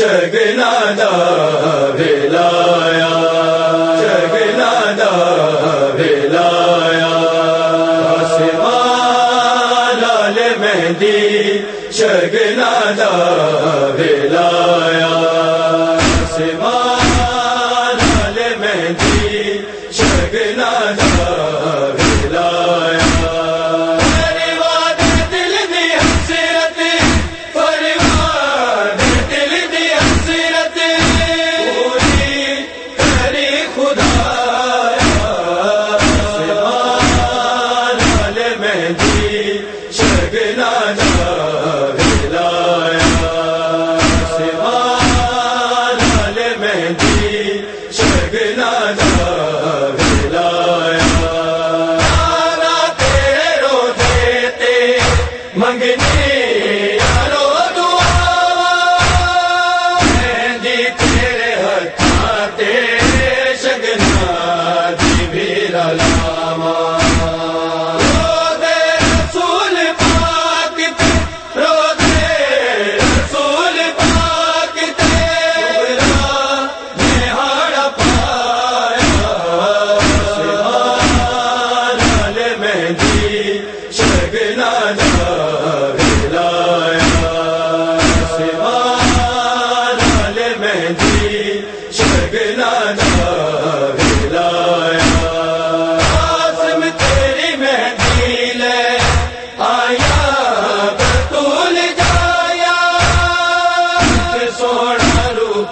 چگنا دا بلایا چگنا دا بلایا آسمان لال مہندی چگنا دا بلایا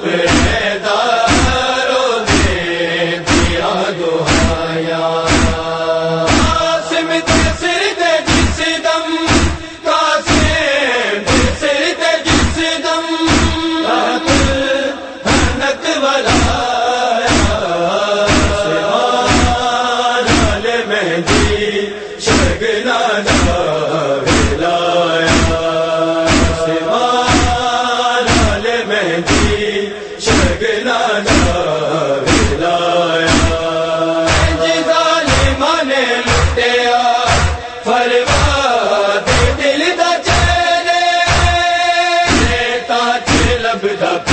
تیرا لبدا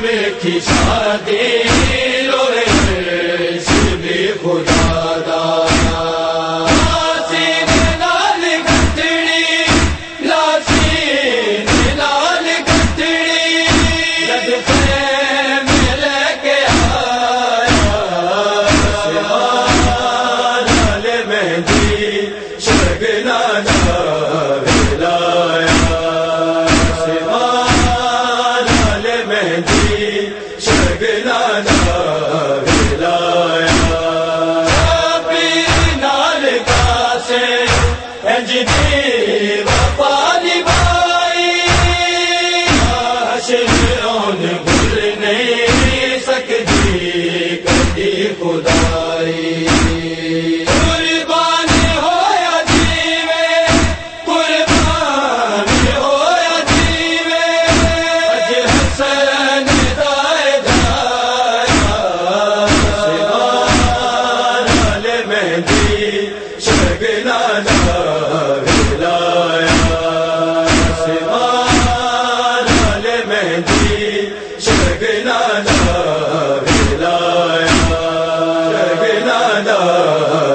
میں کھسا دے۔ بھائی اللہ